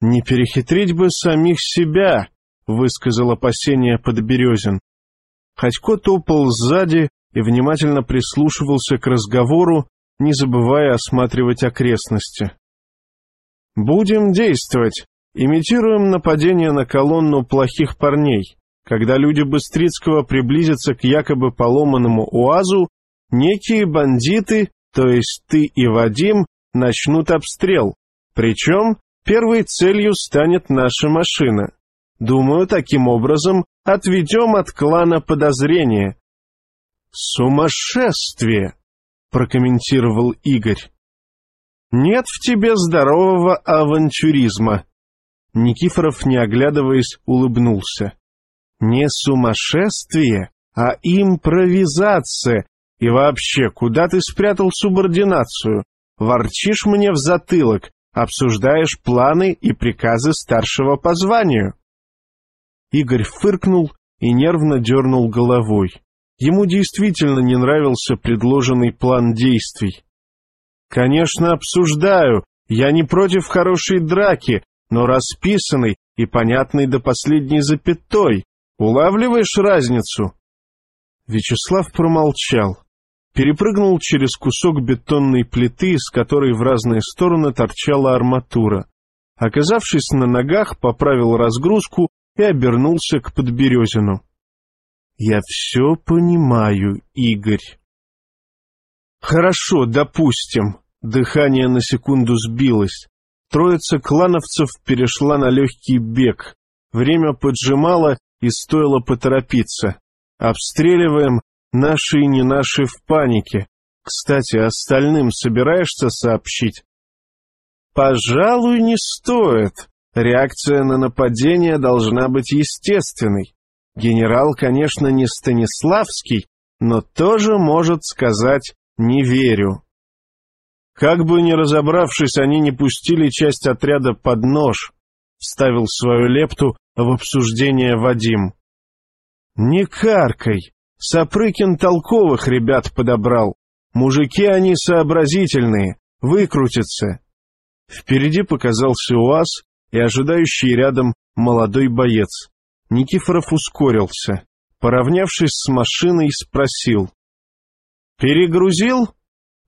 Не перехитрить бы самих себя, высказал опасение Подберезин. Ходько топал сзади и внимательно прислушивался к разговору, не забывая осматривать окрестности. «Будем действовать. Имитируем нападение на колонну плохих парней. Когда люди Быстрицкого приблизятся к якобы поломанному УАЗу, некие бандиты, то есть ты и Вадим, начнут обстрел. Причем первой целью станет наша машина. Думаю, таким образом отведем от клана подозрения. «Сумасшествие!» — прокомментировал Игорь. «Нет в тебе здорового авантюризма!» Никифоров, не оглядываясь, улыбнулся. «Не сумасшествие, а импровизация. И вообще, куда ты спрятал субординацию? Ворчишь мне в затылок, обсуждаешь планы и приказы старшего по званию». Игорь фыркнул и нервно дернул головой. Ему действительно не нравился предложенный план действий. «Конечно, обсуждаю. Я не против хорошей драки, но расписанный и понятный до последней запятой. Улавливаешь разницу?» Вячеслав промолчал. Перепрыгнул через кусок бетонной плиты, с которой в разные стороны торчала арматура. Оказавшись на ногах, поправил разгрузку и обернулся к Подберезину. Я все понимаю, Игорь. Хорошо, допустим. Дыхание на секунду сбилось. Троица клановцев перешла на легкий бег. Время поджимало, и стоило поторопиться. Обстреливаем, наши и не наши в панике. Кстати, остальным собираешься сообщить? Пожалуй, не стоит. Реакция на нападение должна быть естественной. Генерал, конечно, не Станиславский, но тоже может сказать «не верю». Как бы ни разобравшись, они не пустили часть отряда под нож, вставил свою лепту в обсуждение Вадим. «Не каркай! Сапрыкин толковых ребят подобрал. Мужики они сообразительные, выкрутятся». Впереди показался УАЗ и ожидающий рядом молодой боец. Никифоров ускорился. Поравнявшись с машиной, спросил. «Перегрузил?»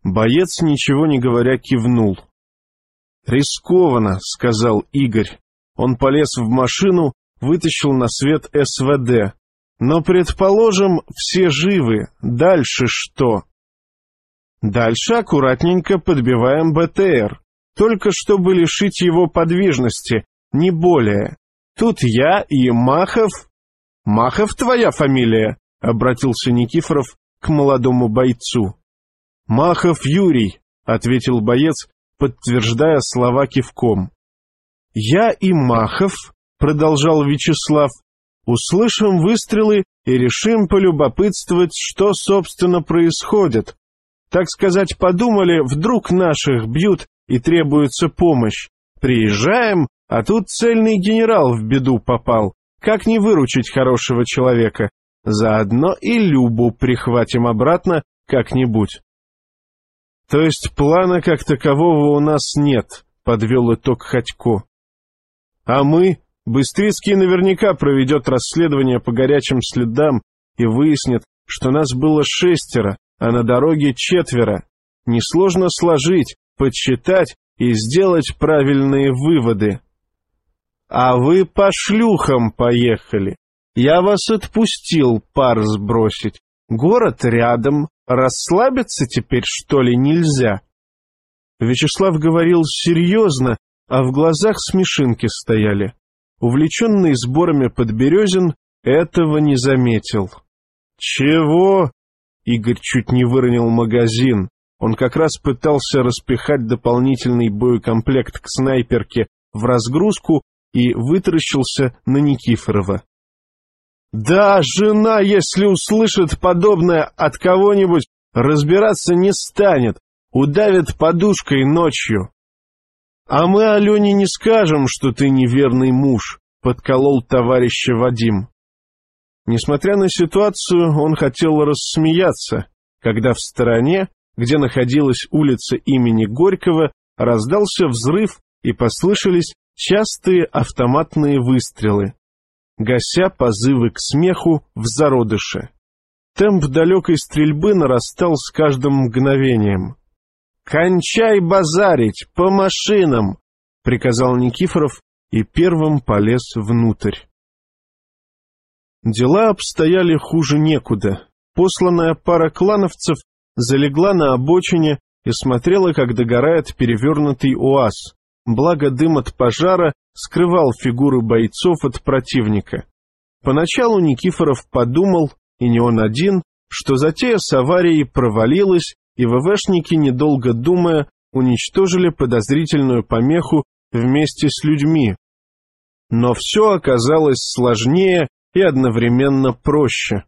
Боец, ничего не говоря, кивнул. «Рискованно», — сказал Игорь. Он полез в машину, вытащил на свет СВД. «Но, предположим, все живы. Дальше что?» «Дальше аккуратненько подбиваем БТР, только чтобы лишить его подвижности, не более. Тут я и Махов... Махов твоя фамилия? — обратился Никифоров к молодому бойцу. Махов Юрий, — ответил боец, подтверждая слова кивком. Я и Махов, — продолжал Вячеслав, — услышим выстрелы и решим полюбопытствовать, что, собственно, происходит. Так сказать, подумали, вдруг наших бьют и требуется помощь. Приезжаем, а тут цельный генерал в беду попал. Как не выручить хорошего человека? Заодно и Любу прихватим обратно как-нибудь. То есть плана как такового у нас нет, подвел итог Ходько. А мы? Быстрицкий наверняка проведет расследование по горячим следам и выяснит, что нас было шестеро, а на дороге четверо. Несложно сложить, подсчитать и сделать правильные выводы. А вы по шлюхам поехали. Я вас отпустил пар сбросить. Город рядом. Расслабиться теперь, что ли, нельзя?» Вячеслав говорил серьезно, а в глазах смешинки стояли. Увлеченный сборами подберезин этого не заметил. «Чего?» Игорь чуть не выронил магазин. Он как раз пытался распихать дополнительный боекомплект к снайперке в разгрузку, и вытаращился на Никифорова. «Да, жена, если услышит подобное от кого-нибудь, разбираться не станет, удавит подушкой ночью». «А мы Алене не скажем, что ты неверный муж», — подколол товарища Вадим. Несмотря на ситуацию, он хотел рассмеяться, когда в стороне, где находилась улица имени Горького, раздался взрыв и послышались частые автоматные выстрелы, гася позывы к смеху в зародыше. Темп далекой стрельбы нарастал с каждым мгновением. «Кончай базарить! По машинам!» — приказал Никифоров и первым полез внутрь. Дела обстояли хуже некуда. Посланная пара клановцев залегла на обочине и смотрела, как догорает перевернутый УАЗ, благо дым от пожара скрывал фигуры бойцов от противника. Поначалу Никифоров подумал, и не он один, что затея с аварией провалилась, и ВВшники, недолго думая, уничтожили подозрительную помеху вместе с людьми. Но все оказалось сложнее и одновременно проще.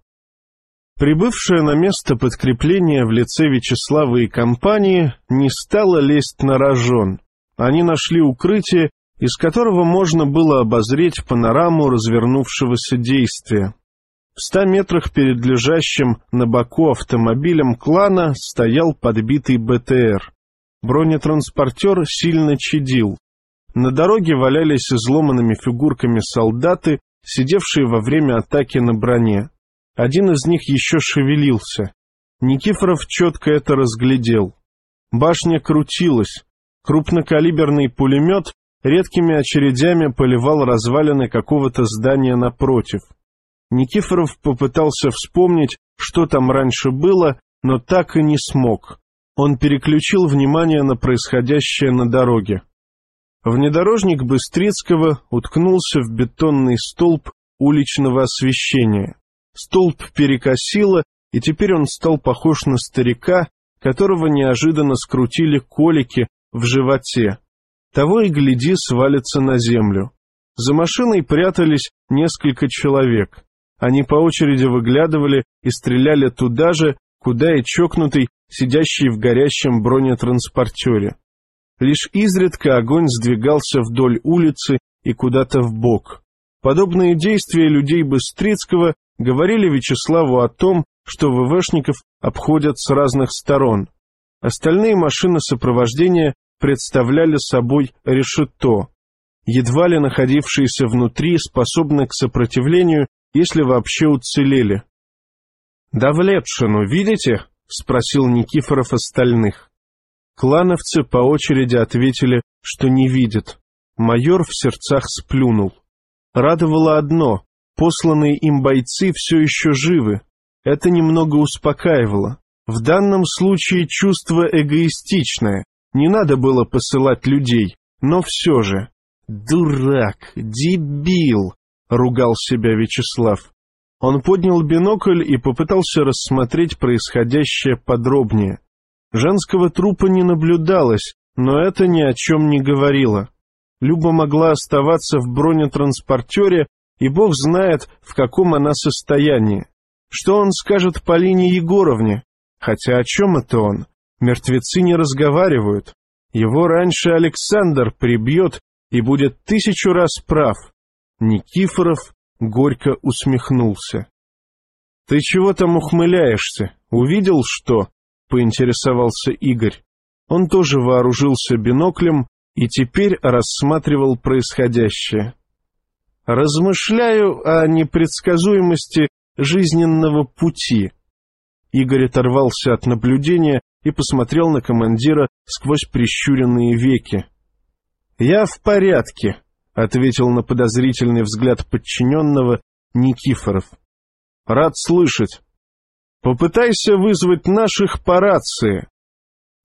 Прибывшее на место подкрепление в лице Вячеслава и компании не стало лезть на рожон. Они нашли укрытие, из которого можно было обозреть панораму развернувшегося действия. В ста метрах перед лежащим на боку автомобилем клана стоял подбитый БТР. Бронетранспортер сильно чадил. На дороге валялись изломанными фигурками солдаты, сидевшие во время атаки на броне. Один из них еще шевелился. Никифоров четко это разглядел. Башня крутилась. Крупнокалиберный пулемет редкими очередями поливал развалины какого-то здания напротив. Никифоров попытался вспомнить, что там раньше было, но так и не смог. Он переключил внимание на происходящее на дороге. Внедорожник Быстрицкого уткнулся в бетонный столб уличного освещения. Столб перекосило, и теперь он стал похож на старика, которого неожиданно скрутили колики в животе. Того и гляди свалится на землю. За машиной прятались несколько человек. Они по очереди выглядывали и стреляли туда же, куда и чокнутый, сидящий в горящем бронетранспортере. Лишь изредка огонь сдвигался вдоль улицы и куда-то в бок. Подобные действия людей Быстрицкого говорили Вячеславу о том, что ВВшников обходят с разных сторон. Остальные машины сопровождения представляли собой решето, едва ли находившиеся внутри, способны к сопротивлению, если вообще уцелели. «Давлетшину видите?» — спросил Никифоров остальных. Клановцы по очереди ответили, что не видят. Майор в сердцах сплюнул. Радовало одно — посланные им бойцы все еще живы. Это немного успокаивало. В данном случае чувство эгоистичное. Не надо было посылать людей, но все же. «Дурак! Дебил!» — ругал себя Вячеслав. Он поднял бинокль и попытался рассмотреть происходящее подробнее. Женского трупа не наблюдалось, но это ни о чем не говорило. Люба могла оставаться в бронетранспортере, и бог знает, в каком она состоянии. Что он скажет Полине Егоровне? Хотя о чем это он? Мертвецы не разговаривают. Его раньше Александр прибьет и будет тысячу раз прав. Никифоров горько усмехнулся. — Ты чего там ухмыляешься? Увидел что? — поинтересовался Игорь. Он тоже вооружился биноклем и теперь рассматривал происходящее. «Размышляю о непредсказуемости жизненного пути». Игорь оторвался от наблюдения и посмотрел на командира сквозь прищуренные веки. «Я в порядке», — ответил на подозрительный взгляд подчиненного Никифоров. «Рад слышать. Попытайся вызвать наших по рации.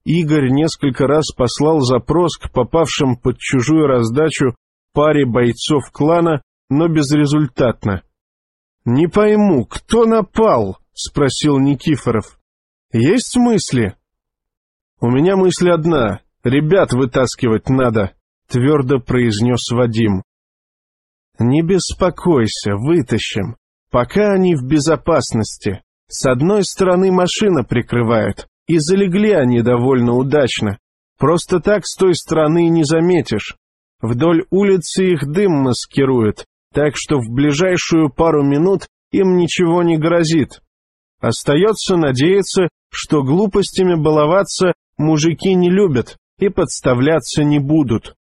Игорь несколько раз послал запрос к попавшим под чужую раздачу паре бойцов клана, но безрезультатно. «Не пойму, кто напал?» — спросил Никифоров. «Есть мысли?» «У меня мысль одна. Ребят вытаскивать надо», — твердо произнес Вадим. «Не беспокойся, вытащим. Пока они в безопасности. С одной стороны машина прикрывает, и залегли они довольно удачно. Просто так с той стороны не заметишь. Вдоль улицы их дым маскирует, так что в ближайшую пару минут им ничего не грозит. Остается надеяться, что глупостями баловаться мужики не любят и подставляться не будут.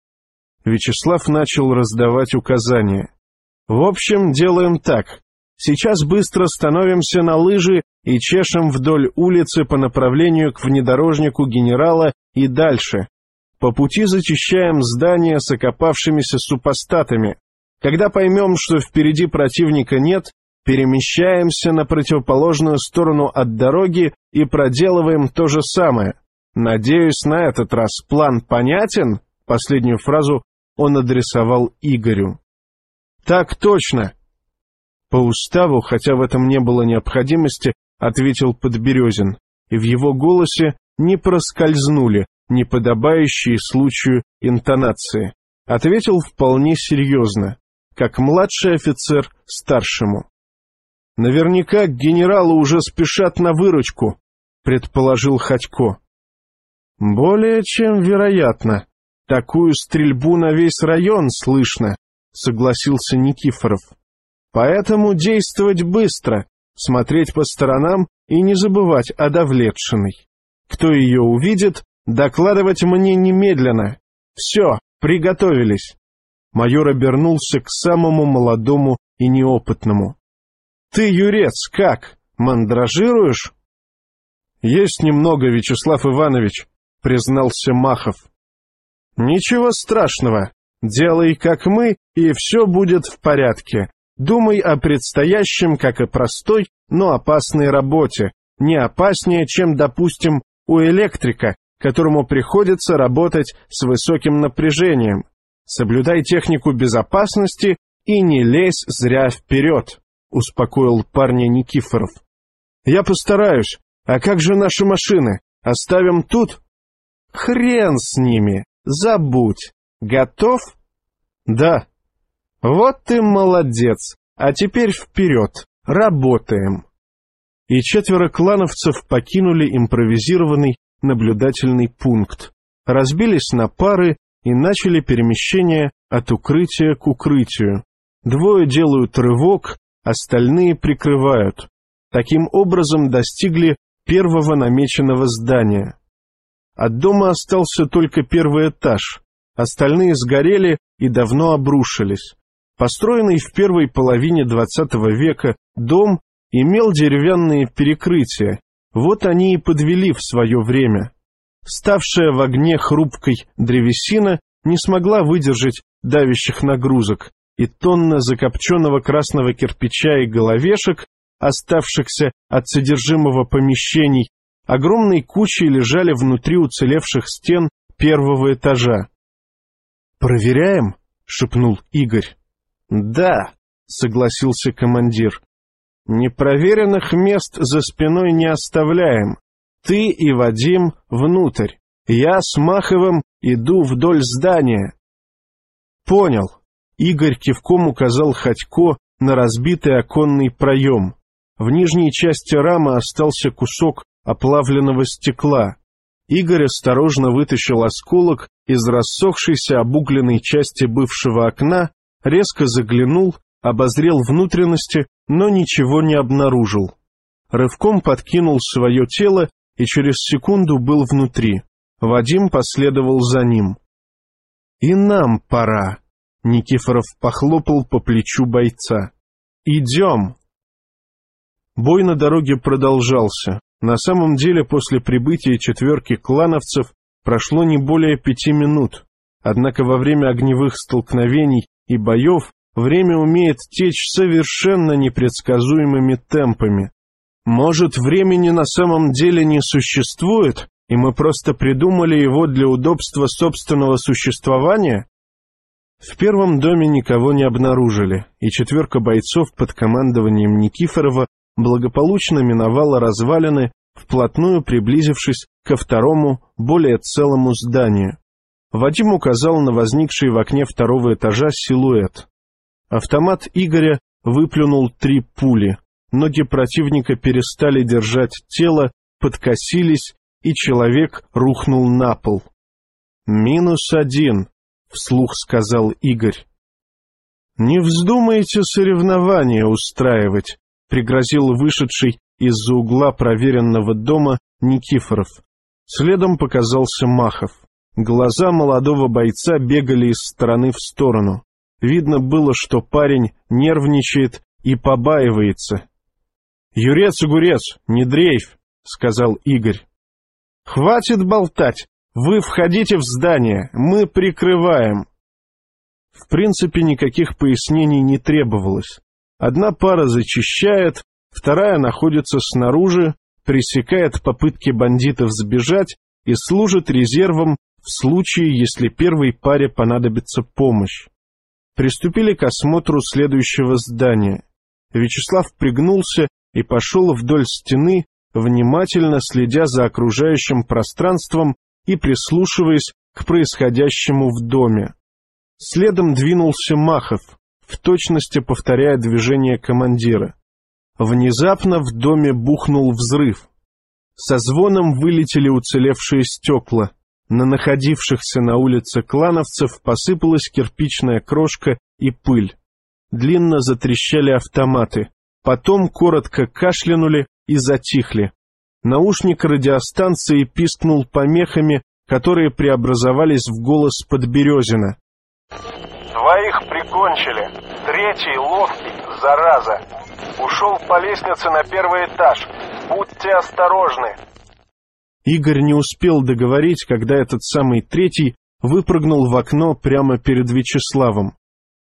Вячеслав начал раздавать указания. «В общем, делаем так. Сейчас быстро становимся на лыжи и чешем вдоль улицы по направлению к внедорожнику генерала и дальше. По пути зачищаем здание с окопавшимися супостатами. Когда поймем, что впереди противника нет, перемещаемся на противоположную сторону от дороги и проделываем то же самое. Надеюсь, на этот раз план понятен? Последнюю фразу он адресовал Игорю. Так точно. По уставу, хотя в этом не было необходимости, ответил Подберезин, и в его голосе не проскользнули неподобающие случаю интонации. Ответил вполне серьезно, как младший офицер старшему. Наверняка генералы уже спешат на выручку, предположил Ходько. Более чем вероятно. Такую стрельбу на весь район слышно, согласился Никифоров. Поэтому действовать быстро, смотреть по сторонам и не забывать о Давлетшиной. Кто ее увидит, докладывать мне немедленно. Все, приготовились. Майор обернулся к самому молодому и неопытному. «Ты, юрец, как? Мандражируешь?» «Есть немного, Вячеслав Иванович», — признался Махов. «Ничего страшного. Делай, как мы, и все будет в порядке. Думай о предстоящем, как о простой, но опасной работе. Не опаснее, чем, допустим, у электрика, которому приходится работать с высоким напряжением. Соблюдай технику безопасности и не лезь зря вперед успокоил парня Никифоров. «Я постараюсь. А как же наши машины? Оставим тут?» «Хрен с ними! Забудь! Готов?» «Да». «Вот ты молодец! А теперь вперед! Работаем!» И четверо клановцев покинули импровизированный наблюдательный пункт, разбились на пары и начали перемещение от укрытия к укрытию. Двое делают рывок, остальные прикрывают. Таким образом достигли первого намеченного здания. От дома остался только первый этаж, остальные сгорели и давно обрушились. Построенный в первой половине XX века дом имел деревянные перекрытия, вот они и подвели в свое время. Ставшая в огне хрупкой древесина не смогла выдержать давящих нагрузок, и тонна закопченного красного кирпича и головешек, оставшихся от содержимого помещений, огромной кучей лежали внутри уцелевших стен первого этажа. «Проверяем?» — шепнул Игорь. «Да», — согласился командир. «Непроверенных мест за спиной не оставляем. Ты и Вадим внутрь. Я с Маховым иду вдоль здания». «Понял», Игорь кивком указал Ходько на разбитый оконный проем. В нижней части рамы остался кусок оплавленного стекла. Игорь осторожно вытащил осколок из рассохшейся обугленной части бывшего окна, резко заглянул, обозрел внутренности, но ничего не обнаружил. Рывком подкинул свое тело и через секунду был внутри. Вадим последовал за ним. «И нам пора», Никифоров похлопал по плечу бойца. «Идем!» Бой на дороге продолжался. На самом деле, после прибытия четверки клановцев прошло не более пяти минут. Однако во время огневых столкновений и боев время умеет течь совершенно непредсказуемыми темпами. Может, времени на самом деле не существует, и мы просто придумали его для удобства собственного существования? В первом доме никого не обнаружили, и четверка бойцов под командованием Никифорова благополучно миновала развалины, вплотную приблизившись ко второму, более целому зданию. Вадим указал на возникший в окне второго этажа силуэт. Автомат Игоря выплюнул три пули. Ноги противника перестали держать тело, подкосились, и человек рухнул на пол. «Минус один», вслух сказал Игорь. «Не вздумайте соревнования устраивать», — пригрозил вышедший из-за угла проверенного дома Никифоров. Следом показался Махов. Глаза молодого бойца бегали из стороны в сторону. Видно было, что парень нервничает и побаивается. — Юрец, огурец, не дрейф, — сказал Игорь. — Хватит болтать, вы входите в здание, мы прикрываем. В принципе, никаких пояснений не требовалось. Одна пара зачищает, вторая находится снаружи, пресекает попытки бандитов сбежать и служит резервом в случае, если первой паре понадобится помощь. Приступили к осмотру следующего здания. Вячеслав пригнулся и пошел вдоль стены, внимательно следя за окружающим пространством и прислушиваясь к происходящему в доме. Следом двинулся Махов, в точности повторяя движение командира. Внезапно в доме бухнул взрыв. Со звоном вылетели уцелевшие стекла. На находившихся на улице клановцев посыпалась кирпичная крошка и пыль. Длинно затрещали автоматы. Потом коротко кашлянули и затихли. Наушник радиостанции пискнул помехами, которые преобразовались в голос Подберезина. «Двоих прикончили. Третий ловкий, зараза. Ушел по лестнице на первый этаж. Будьте осторожны». Игорь не успел договорить, когда этот самый третий выпрыгнул в окно прямо перед Вячеславом.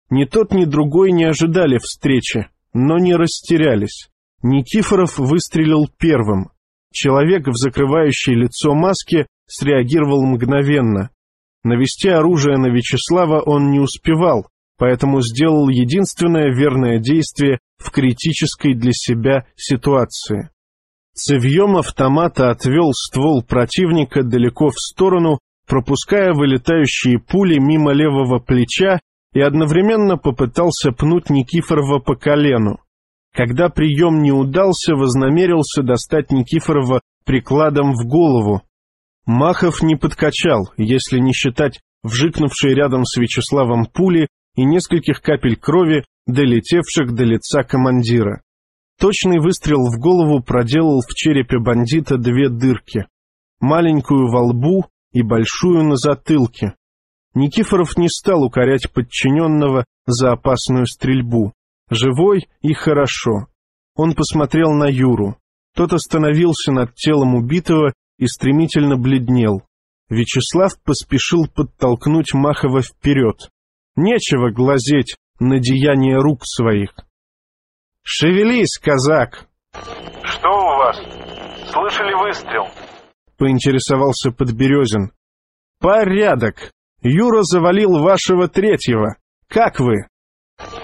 Ни тот, ни другой не ожидали встречи, но не растерялись. Никифоров выстрелил первым. Человек в закрывающей лицо маске среагировал мгновенно. Навести оружие на Вячеслава он не успевал, поэтому сделал единственное верное действие в критической для себя ситуации. Цевьем автомата отвел ствол противника далеко в сторону, пропуская вылетающие пули мимо левого плеча и одновременно попытался пнуть Никифорова по колену. Когда прием не удался, вознамерился достать Никифорова прикладом в голову. Махов не подкачал, если не считать вжикнувшей рядом с Вячеславом пули и нескольких капель крови, долетевших до лица командира. Точный выстрел в голову проделал в черепе бандита две дырки. Маленькую во лбу и большую на затылке. Никифоров не стал укорять подчиненного за опасную стрельбу. Живой и хорошо. Он посмотрел на Юру. Тот остановился над телом убитого и стремительно бледнел. Вячеслав поспешил подтолкнуть Махова вперед. Нечего глазеть на деяния рук своих. «Шевелись, казак!» «Что у вас? Слышали выстрел?» — поинтересовался Подберезин. «Порядок. Юра завалил вашего третьего. Как вы?»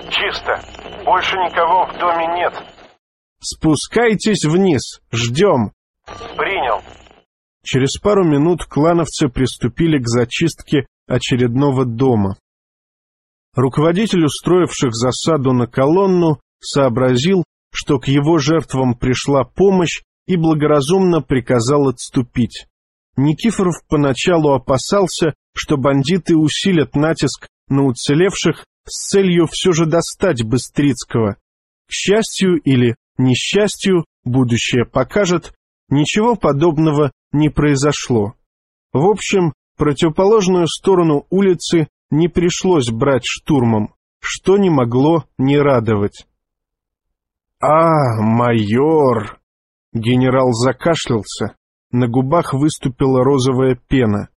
«Чисто. Больше никого в доме нет». «Спускайтесь вниз. Ждем». «Принял». Через пару минут клановцы приступили к зачистке очередного дома. Руководитель устроивших засаду на колонну сообразил, что к его жертвам пришла помощь и благоразумно приказал отступить. Никифоров поначалу опасался, что бандиты усилят натиск на уцелевших с целью все же достать Быстрицкого. К счастью или несчастью, будущее покажет, ничего подобного не произошло. В общем, противоположную сторону улицы не пришлось брать штурмом, что не могло не радовать. «А, майор!» Генерал закашлялся, на губах выступила розовая пена.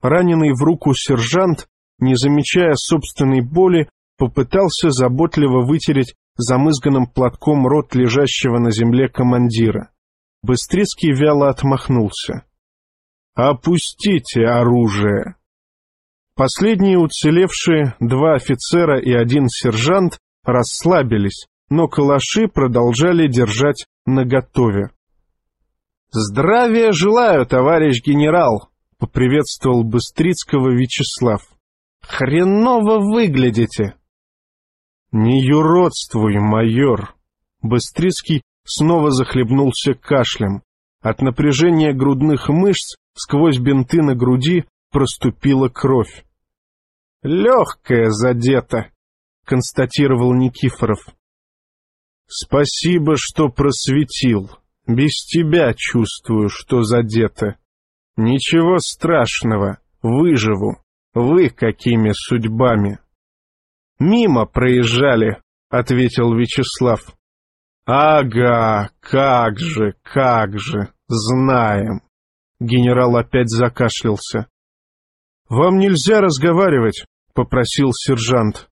Раненый в руку сержант, не замечая собственной боли, попытался заботливо вытереть замызганным платком рот лежащего на земле командира. Быстрицкий вяло отмахнулся. «Опустите оружие!» Последние уцелевшие, два офицера и один сержант, расслабились, но калаши продолжали держать наготове. «Здравия желаю, товарищ генерал!» — поприветствовал Быстрицкого Вячеслав. «Хреново выглядите!» «Не юродствуй, майор!» Быстрицкий снова захлебнулся кашлем. От напряжения грудных мышц сквозь бинты на груди проступила кровь. «Легкая задета», — констатировал Никифоров. «Спасибо, что просветил. Без тебя чувствую, что задето. Ничего страшного, выживу. Вы какими судьбами? Мимо проезжали, ответил Вячеслав. Ага, как же, как же, знаем. Генерал опять закашлялся. Вам нельзя разговаривать, попросил сержант.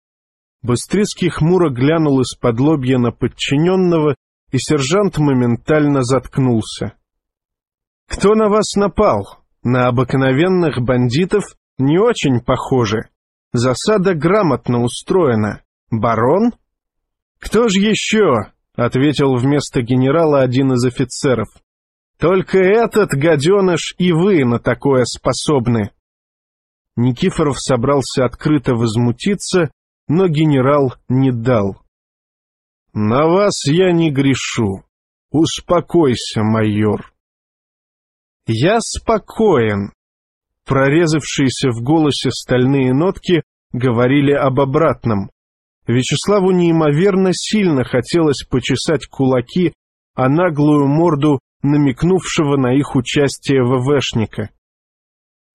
Быстрицкий хмуро глянул из-под лобья на подчиненного, и сержант моментально заткнулся. «Кто на вас напал? На обыкновенных бандитов не очень похоже. Засада грамотно устроена. Барон? Кто ж еще? ответил вместо генерала один из офицеров. Только этот гаденыш и вы на такое способны. Никифоров собрался открыто возмутиться, но генерал не дал. — На вас я не грешу. Успокойся, майор. — Я спокоен, Прорезавшиеся в голосе стальные нотки говорили об обратном. Вячеславу неимоверно сильно хотелось почесать кулаки, а наглую морду намекнувшего на их участие ВВшника.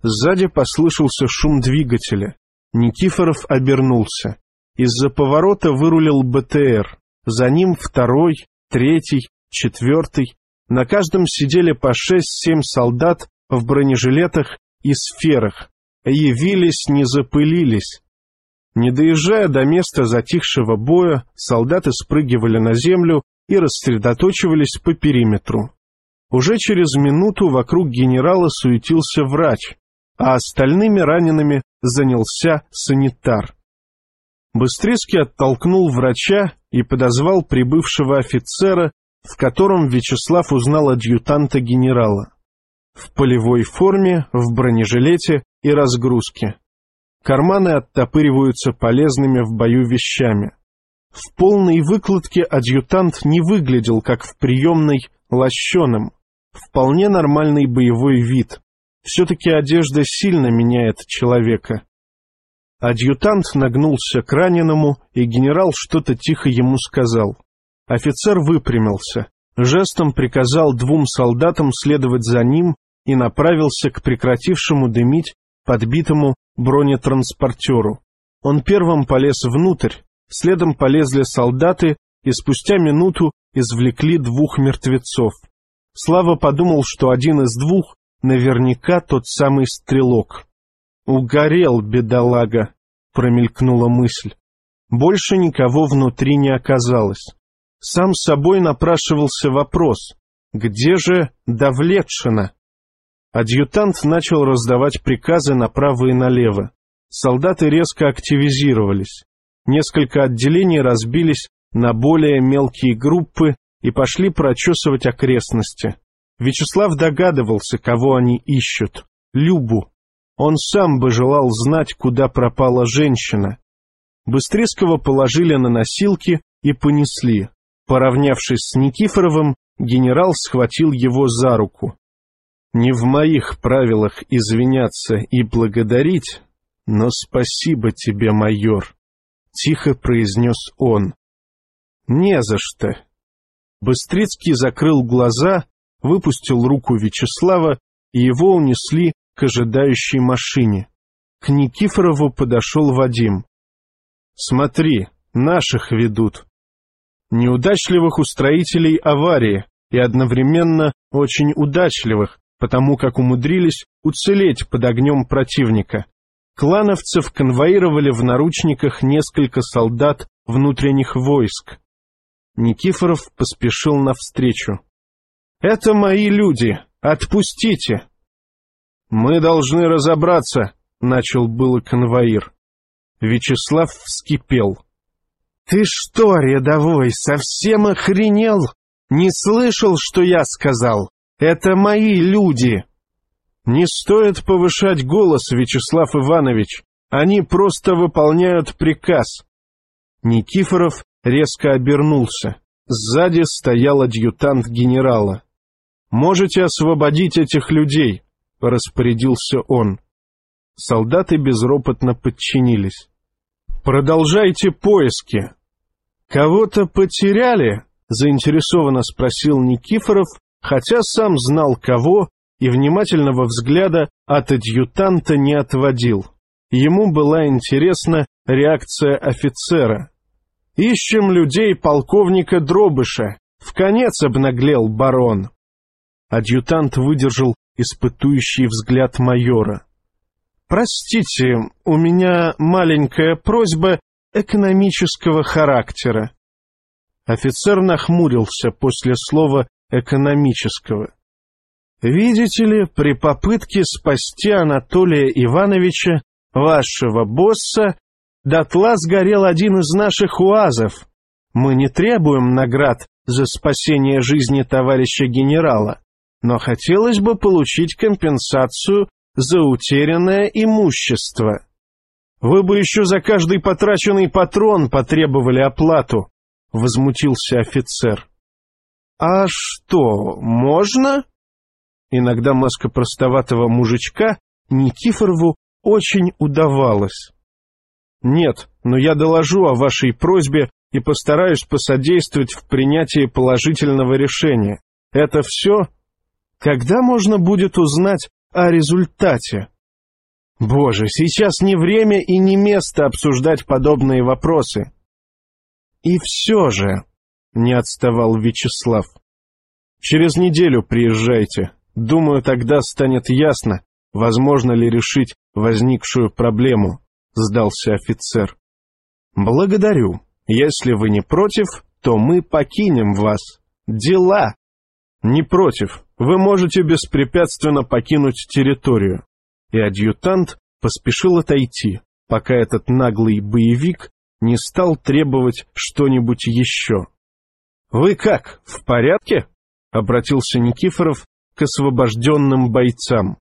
Сзади послышался шум двигателя. Никифоров обернулся. Из-за поворота вырулил БТР. За ним второй, третий, четвертый. На каждом сидели по шесть-семь солдат в бронежилетах и сферах, явились, не запылились. Не доезжая до места затихшего боя, солдаты спрыгивали на землю и рассредоточивались по периметру. Уже через минуту вокруг генерала суетился врач, а остальными ранеными занялся санитар. Быстрецкий оттолкнул врача и подозвал прибывшего офицера, в котором Вячеслав узнал адъютанта генерала в полевой форме, в бронежилете и разгрузке. Карманы оттопыриваются полезными в бою вещами. В полной выкладке адъютант не выглядел, как в приемной, лощеным. Вполне нормальный боевой вид. Все-таки одежда сильно меняет человека. Адъютант нагнулся к раненому, и генерал что-то тихо ему сказал. Офицер выпрямился, жестом приказал двум солдатам следовать за ним и направился к прекратившему дымить подбитому бронетранспортеру. Он первым полез внутрь, следом полезли солдаты и спустя минуту извлекли двух мертвецов. Слава подумал, что один из двух наверняка тот самый стрелок. «Угорел, бедолага!» — промелькнула мысль. Больше никого внутри не оказалось. Сам собой напрашивался вопрос, где же Давлетшина? Адъютант начал раздавать приказы направо и налево. Солдаты резко активизировались. Несколько отделений разбились на более мелкие группы и пошли прочесывать окрестности. Вячеслав догадывался, кого они ищут. Любу. Он сам бы желал знать, куда пропала женщина. Быстрецкого положили на носилки и понесли. Поравнявшись с Никифоровым, генерал схватил его за руку. Не в моих правилах извиняться и благодарить, но спасибо тебе, майор, — тихо произнес он. Не за что. Быстрицкий закрыл глаза, выпустил руку Вячеслава, и его унесли к ожидающей машине. К Никифорову подошел Вадим. «Смотри, наших ведут. Неудачливых устроителей аварии и одновременно очень удачливых, потому как умудрились уцелеть под огнем противника. Клановцев конвоировали в наручниках несколько солдат внутренних войск. Никифоров поспешил навстречу. «Это мои люди! Отпустите!» «Мы должны разобраться», — начал было конвоир. Вячеслав вскипел. «Ты что, рядовой, совсем охренел? Не слышал, что я сказал? Это мои люди!» «Не стоит повышать голос, Вячеслав Иванович. Они просто выполняют приказ». Никифоров резко обернулся. Сзади стоял адъютант генерала. «Можете освободить этих людей», — распорядился он. Солдаты безропотно подчинились. «Продолжайте поиски». «Кого-то потеряли?» — заинтересованно спросил Никифоров, хотя сам знал кого и внимательного взгляда от адъютанта не отводил. Ему была интересна реакция офицера. «Ищем людей полковника Дробыша. В конец обнаглел барон». Адъютант выдержал испытующий взгляд майора. «Простите, у меня маленькая просьба экономического характера». Офицер нахмурился после слова «экономического». «Видите ли, при попытке спасти Анатолия Ивановича, вашего босса, дотла сгорел один из наших уазов. Мы не требуем наград за спасение жизни товарища генерала, но хотелось бы получить компенсацию за утерянное имущество. Вы бы еще за каждый потраченный патрон потребовали оплату, — возмутился офицер. — А что, можно? Иногда маска простоватого мужичка Никифорову очень удавалась. — Нет, но я доложу о вашей просьбе и постараюсь посодействовать в принятии положительного решения. Это все? Когда можно будет узнать о результате? Боже, сейчас не время и не место обсуждать подобные вопросы. И все же, не отставал Вячеслав, через неделю приезжайте. Думаю, тогда станет ясно, возможно ли решить возникшую проблему, сдался офицер. Благодарю. Если вы не против, то мы покинем вас. Дела. Не против. Вы можете беспрепятственно покинуть территорию. И адъютант поспешил отойти, пока этот наглый боевик не стал требовать что-нибудь еще. «Вы как, в порядке?» — обратился Никифоров к освобожденным бойцам.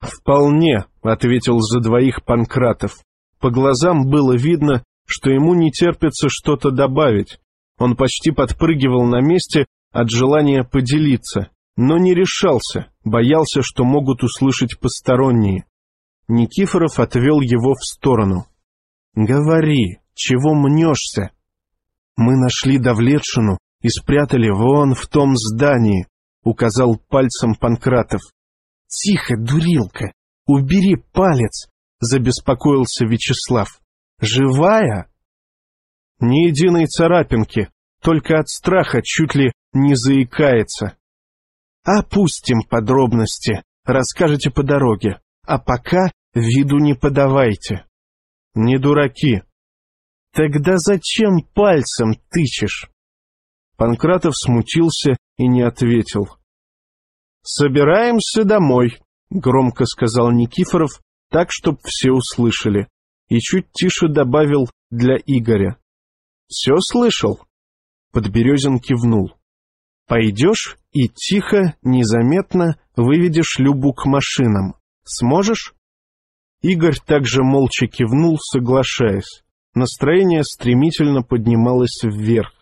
«Вполне», — ответил за двоих Панкратов. По глазам было видно, что ему не терпится что-то добавить. Он почти подпрыгивал на месте от желания поделиться, но не решался, боялся, что могут услышать посторонние. Никифоров отвел его в сторону. «Говори, чего мнешься?» «Мы нашли Давлетшину и спрятали вон в том здании», — указал пальцем Панкратов. «Тихо, дурилка! Убери палец!» — забеспокоился Вячеслав. «Живая?» «Ни единой царапинки, только от страха чуть ли не заикается». «Опустим подробности, расскажете по дороге, а пока виду не подавайте». «Не дураки». «Тогда зачем пальцем тычешь?» Панкратов смутился и не ответил. «Собираемся домой», — громко сказал Никифоров, так, чтоб все услышали, и чуть тише добавил для Игоря. «Все слышал?» Подберезин кивнул. «Пойдешь и тихо, незаметно выведешь Любу к машинам. Сможешь?» Игорь также молча кивнул, соглашаясь. Настроение стремительно поднималось вверх.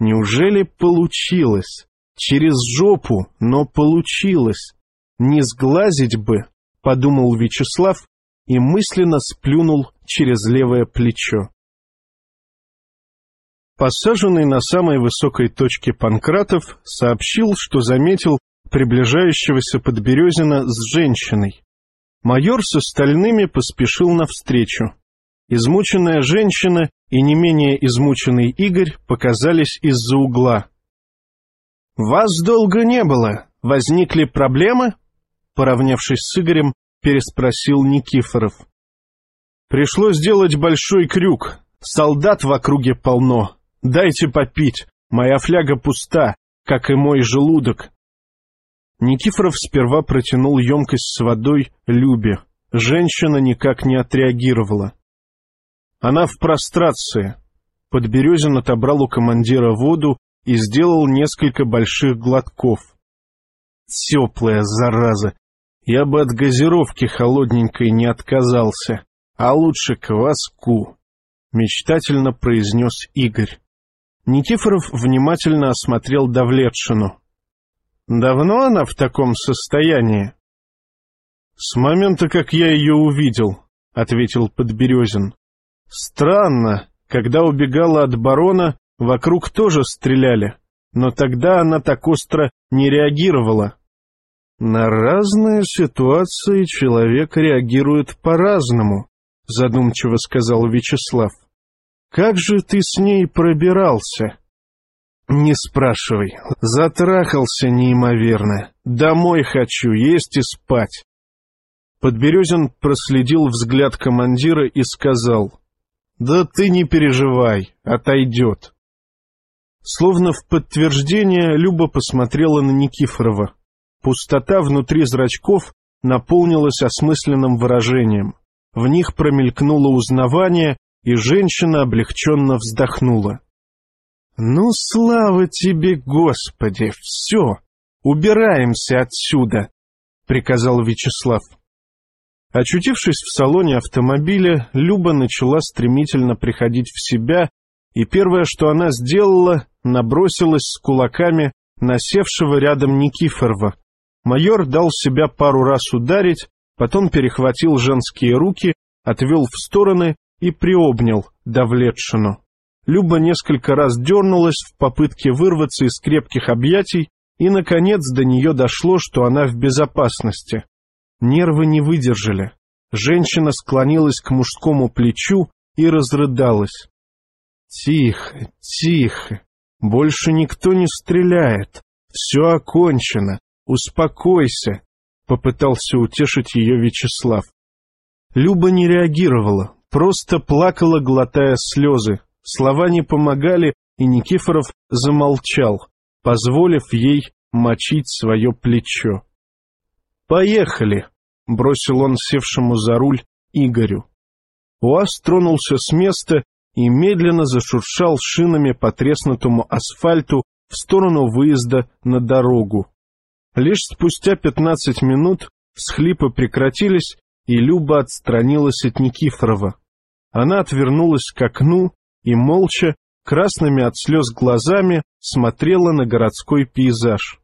Неужели получилось? Через жопу, но получилось. Не сглазить бы, подумал Вячеслав и мысленно сплюнул через левое плечо. Посаженный на самой высокой точке Панкратов сообщил, что заметил приближающегося Подберезина с женщиной. Майор с остальными поспешил навстречу. Измученная женщина и не менее измученный Игорь показались из-за угла. «Вас долго не было. Возникли проблемы?» Поравнявшись с Игорем, переспросил Никифоров. «Пришлось сделать большой крюк. Солдат в округе полно. Дайте попить. Моя фляга пуста, как и мой желудок». Никифоров сперва протянул емкость с водой Любе. Женщина никак не отреагировала. Она в прострации. Подберезин отобрал у командира воду и сделал несколько больших глотков. Теплая зараза! Я бы от газировки холодненькой не отказался, а лучше кваску, — мечтательно произнес Игорь. Никифоров внимательно осмотрел Давлетшину. «Давно она в таком состоянии?» «С момента, как я ее увидел», — ответил Подберезин. Странно, когда убегала от барона, вокруг тоже стреляли, но тогда она так остро не реагировала. На разные ситуации человек реагирует по-разному, задумчиво сказал Вячеслав. Как же ты с ней пробирался? Не спрашивай. Затрахался неимоверно. Домой хочу, есть и спать. Подберезин проследил взгляд командира и сказал. Да ты не переживай, отойдет. Словно в подтверждение Люба посмотрела на Никифорова. Пустота внутри зрачков наполнилась осмысленным выражением. В них промелькнуло узнавание, и женщина облегченно вздохнула. «Ну, слава тебе, Господи! Все! Убираемся отсюда!» — приказал Вячеслав. Очутившись в салоне автомобиля, Люба начала стремительно приходить в себя, и первое, что она сделала, набросилась с кулаками на севшего рядом Никифорова. Майор дал себя пару раз ударить, потом перехватил женские руки, отвел в стороны и приобнял Давлетшину. Люба несколько раз дернулась в попытке вырваться из крепких объятий, и, наконец, до нее дошло, что она в безопасности. Нервы не выдержали. Женщина склонилась к мужскому плечу и разрыдалась. «Тихо, тихо. Больше никто не стреляет. Все окончено. Успокойся», — попытался утешить ее Вячеслав. Люба не реагировала, просто плакала, глотая слезы. Слова не помогали, и Никифоров замолчал, позволив ей мочить свое плечо. «Поехали!» — бросил он севшему за руль Игорю. УАЗ тронулся с места и медленно зашуршал шинами по треснутому асфальту в сторону выезда на дорогу. Лишь спустя пятнадцать минут всхлипы прекратились, и Люба отстранилась от Никифорова. Она отвернулась к окну и молча, красными от слез глазами, смотрела на городской пейзаж.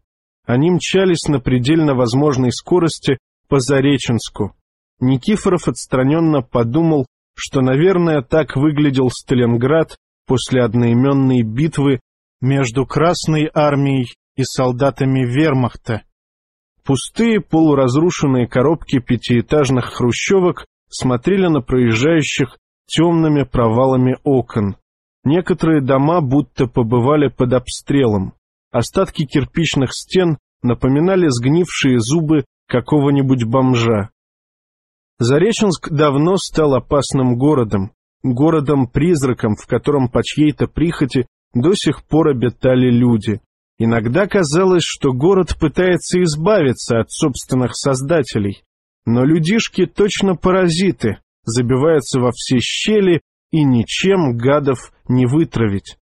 Они мчались на предельно возможной скорости по Зареченску. Никифоров отстраненно подумал, что, наверное, так выглядел Сталинград после одноименной битвы между Красной армией и солдатами вермахта. Пустые полуразрушенные коробки пятиэтажных хрущевок смотрели на проезжающих темными провалами окон. Некоторые дома будто побывали под обстрелом. Остатки кирпичных стен напоминали сгнившие зубы какого-нибудь бомжа. Зареченск давно стал опасным городом, городом-призраком, в котором по чьей-то прихоти до сих пор обитали люди. Иногда казалось, что город пытается избавиться от собственных создателей, но людишки точно паразиты, забиваются во все щели и ничем гадов не вытравить.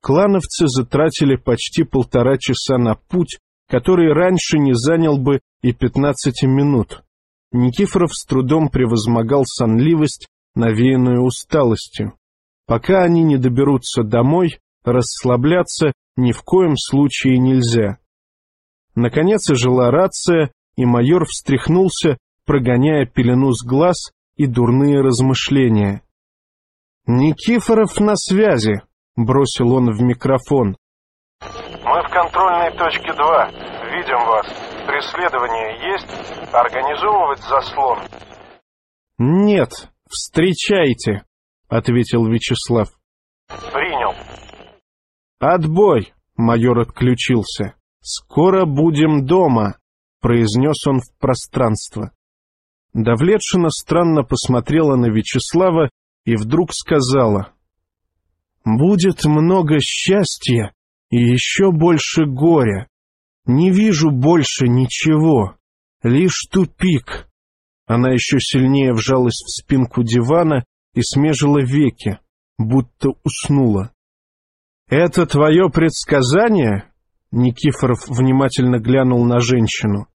Клановцы затратили почти полтора часа на путь, который раньше не занял бы и пятнадцати минут. Никифоров с трудом превозмогал сонливость, навеянную усталостью. Пока они не доберутся домой, расслабляться ни в коем случае нельзя. Наконец ожила рация, и майор встряхнулся, прогоняя пелену с глаз и дурные размышления. «Никифоров на связи!» — бросил он в микрофон. «Мы в контрольной точке 2. Видим вас. Преследование есть? Организовывать заслон?» «Нет, встречайте», — ответил Вячеслав. «Принял». «Отбой!» — майор отключился. «Скоро будем дома», — произнес он в пространство. Давлетшина странно посмотрела на Вячеслава и вдруг сказала. «Будет много счастья и еще больше горя. Не вижу больше ничего, лишь тупик». Она еще сильнее вжалась в спинку дивана и смежила веки, будто уснула. «Это твое предсказание?» Никифоров внимательно глянул на женщину.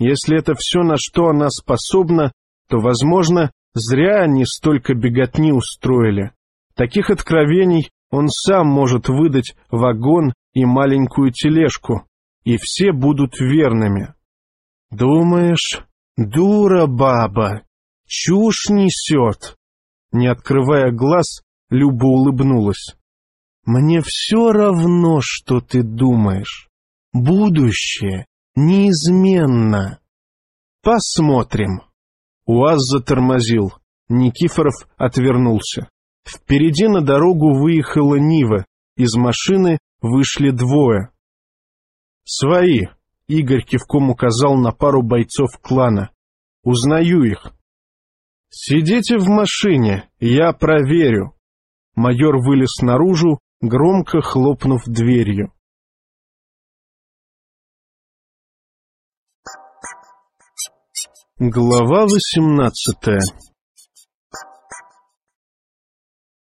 Если это все, на что она способна, то, возможно, зря они столько беготни устроили. Таких откровений он сам может выдать вагон и маленькую тележку, и все будут верными. Думаешь, дура баба, чушь несет? Не открывая глаз, Люба улыбнулась. Мне все равно, что ты думаешь. Будущее неизменно. Посмотрим. УАЗ затормозил. Никифоров отвернулся. Впереди на дорогу выехала Нива. Из машины вышли двое. «Свои», — Игорь кивком указал на пару бойцов клана. «Узнаю их». «Сидите в машине, я проверю». Майор вылез наружу, громко хлопнув дверью. Глава восемнадцатая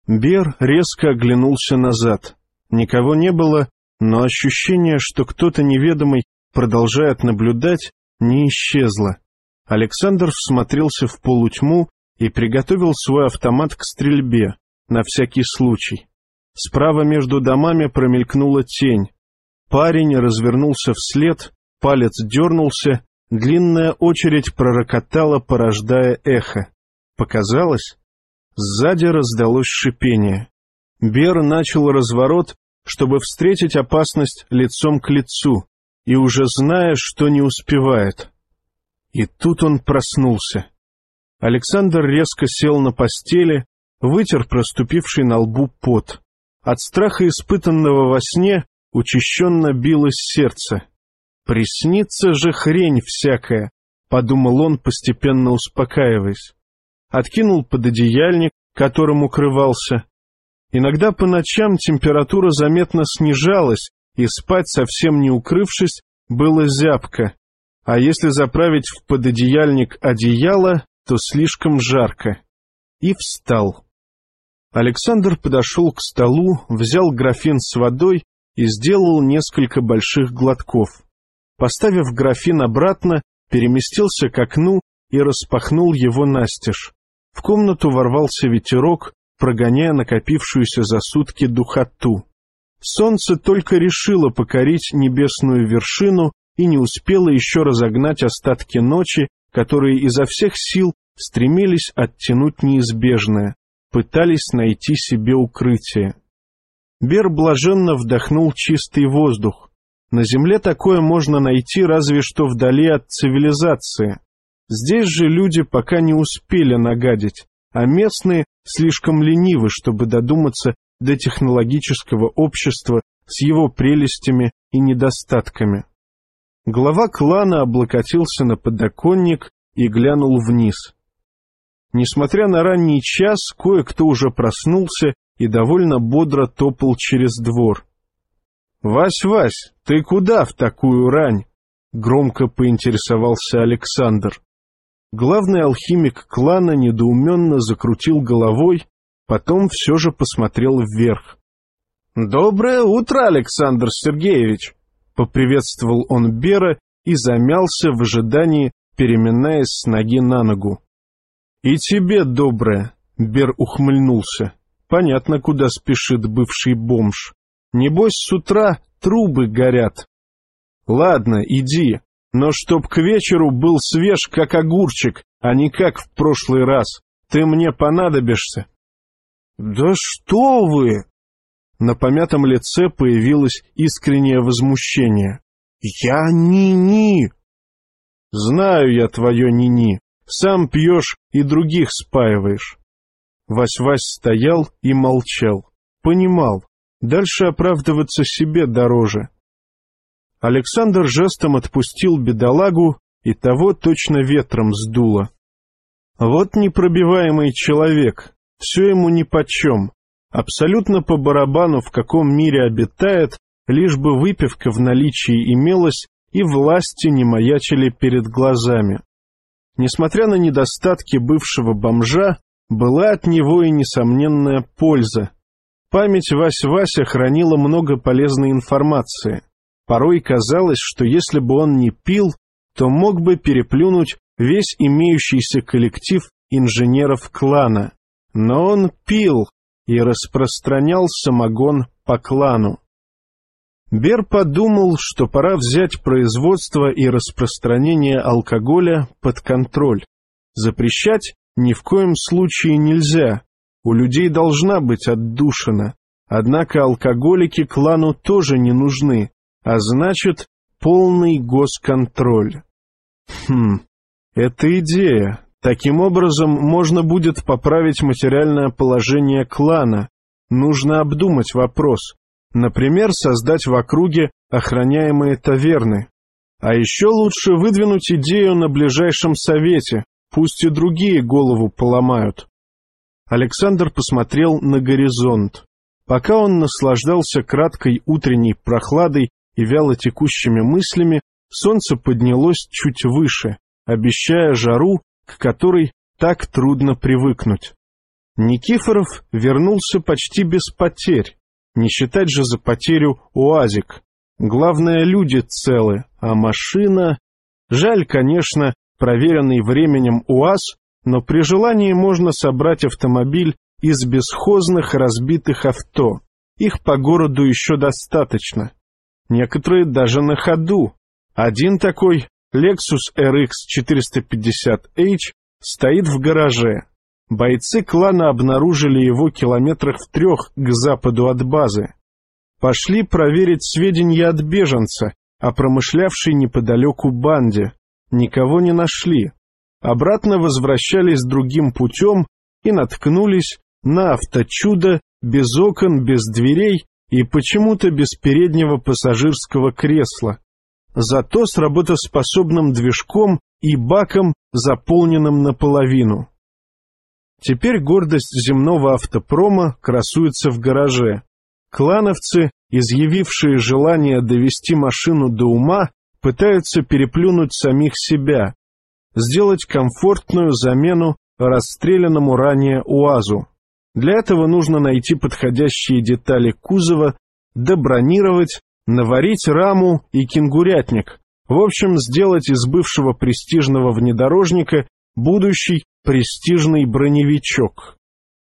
Бер резко оглянулся назад. Никого не было, но ощущение, что кто-то неведомый продолжает наблюдать, не исчезло. Александр всмотрелся в полутьму и приготовил свой автомат к стрельбе, на всякий случай. Справа между домами промелькнула тень. Парень развернулся вслед, палец дернулся, длинная очередь пророкотала, порождая эхо. Показалось? Сзади раздалось шипение. Бер начал разворот, чтобы встретить опасность лицом к лицу, и уже зная, что не успевает. И тут он проснулся. Александр резко сел на постели, вытер проступивший на лбу пот. От страха, испытанного во сне, учащенно билось сердце. «Приснится же хрень всякая», — подумал он, постепенно успокаиваясь откинул пододеяльник, которым укрывался. Иногда по ночам температура заметно снижалась, и спать, совсем не укрывшись, было зябко, а если заправить в пододеяльник одеяло, то слишком жарко. И встал. Александр подошел к столу, взял графин с водой и сделал несколько больших глотков. Поставив графин обратно, переместился к окну и распахнул его настежь. В комнату ворвался ветерок, прогоняя накопившуюся за сутки духоту. Солнце только решило покорить небесную вершину и не успело еще разогнать остатки ночи, которые изо всех сил стремились оттянуть неизбежное, пытались найти себе укрытие. Бер блаженно вдохнул чистый воздух. На земле такое можно найти разве что вдали от цивилизации. Здесь же люди пока не успели нагадить, а местные слишком ленивы, чтобы додуматься до технологического общества с его прелестями и недостатками. Глава клана облокотился на подоконник и глянул вниз. Несмотря на ранний час, кое-кто уже проснулся и довольно бодро топал через двор. «Вась, Вась, ты куда в такую рань?» — громко поинтересовался Александр. Главный алхимик клана недоуменно закрутил головой, потом все же посмотрел вверх. «Доброе утро, Александр Сергеевич!» — поприветствовал он Бера и замялся в ожидании, переминаясь с ноги на ногу. «И тебе доброе!» — Бер ухмыльнулся. «Понятно, куда спешит бывший бомж. Небось, с утра трубы горят. Ладно, иди, но чтоб к вечеру был свеж, как огурчик, а не как в прошлый раз. Ты мне понадобишься. — Да что вы! На помятом лице появилось искреннее возмущение. — Я ни-ни! — Знаю я твое ни-ни. Сам пьешь и других спаиваешь. Вась-Вась стоял и молчал. Понимал. Дальше оправдываться себе дороже. Александр жестом отпустил бедолагу, и того точно ветром сдуло. Вот непробиваемый человек, все ему нипочем, абсолютно по барабану, в каком мире обитает, лишь бы выпивка в наличии имелась и власти не маячили перед глазами. Несмотря на недостатки бывшего бомжа, была от него и несомненная польза. Память Вась-Вася хранила много полезной информации. Порой казалось, что если бы он не пил, то мог бы переплюнуть весь имеющийся коллектив инженеров клана. Но он пил и распространял самогон по клану. Бер подумал, что пора взять производство и распространение алкоголя под контроль. Запрещать ни в коем случае нельзя. У людей должна быть отдушина. Однако алкоголики клану тоже не нужны а значит, полный госконтроль. Хм, это идея. Таким образом, можно будет поправить материальное положение клана. Нужно обдумать вопрос. Например, создать в округе охраняемые таверны. А еще лучше выдвинуть идею на ближайшем совете, пусть и другие голову поломают. Александр посмотрел на горизонт. Пока он наслаждался краткой утренней прохладой и вяло текущими мыслями, солнце поднялось чуть выше, обещая жару, к которой так трудно привыкнуть. Никифоров вернулся почти без потерь, не считать же за потерю УАЗик. Главное, люди целы, а машина... Жаль, конечно, проверенный временем УАЗ, но при желании можно собрать автомобиль из бесхозных разбитых авто. Их по городу еще достаточно. Некоторые даже на ходу. Один такой, Lexus RX 450H, стоит в гараже. Бойцы клана обнаружили его километрах в трех к западу от базы. Пошли проверить сведения от беженца, о промышлявшей неподалеку банде. Никого не нашли. Обратно возвращались другим путем и наткнулись на авточудо без окон, без дверей и почему-то без переднего пассажирского кресла. Зато с работоспособным движком и баком, заполненным наполовину. Теперь гордость земного автопрома красуется в гараже. Клановцы, изъявившие желание довести машину до ума, пытаются переплюнуть самих себя, сделать комфортную замену расстрелянному ранее УАЗу. Для этого нужно найти подходящие детали кузова, добронировать, наварить раму и кенгурятник. В общем, сделать из бывшего престижного внедорожника будущий престижный броневичок.